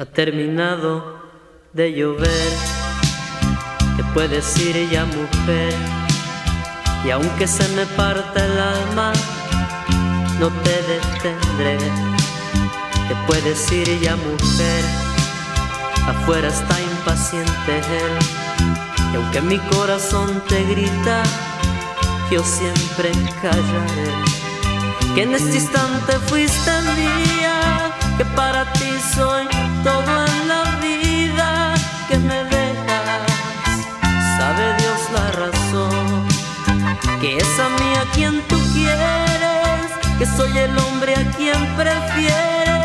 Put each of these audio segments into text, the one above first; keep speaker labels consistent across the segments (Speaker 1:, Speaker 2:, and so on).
Speaker 1: Ha terminado de llover, te puedes ir ya mujer, y aunque se me parta el alma, no te detendré. Te puedes ir ya mujer, afuera está impaciente él, y aunque mi corazón te grita, yo siempre callaré. Que en este instante fuiste mía, que para ti soy todo en la vida que me dejas. Sabe Dios la razón, que es a mí a quien tú quieres, que soy el hombre a quien prefieres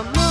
Speaker 1: amor.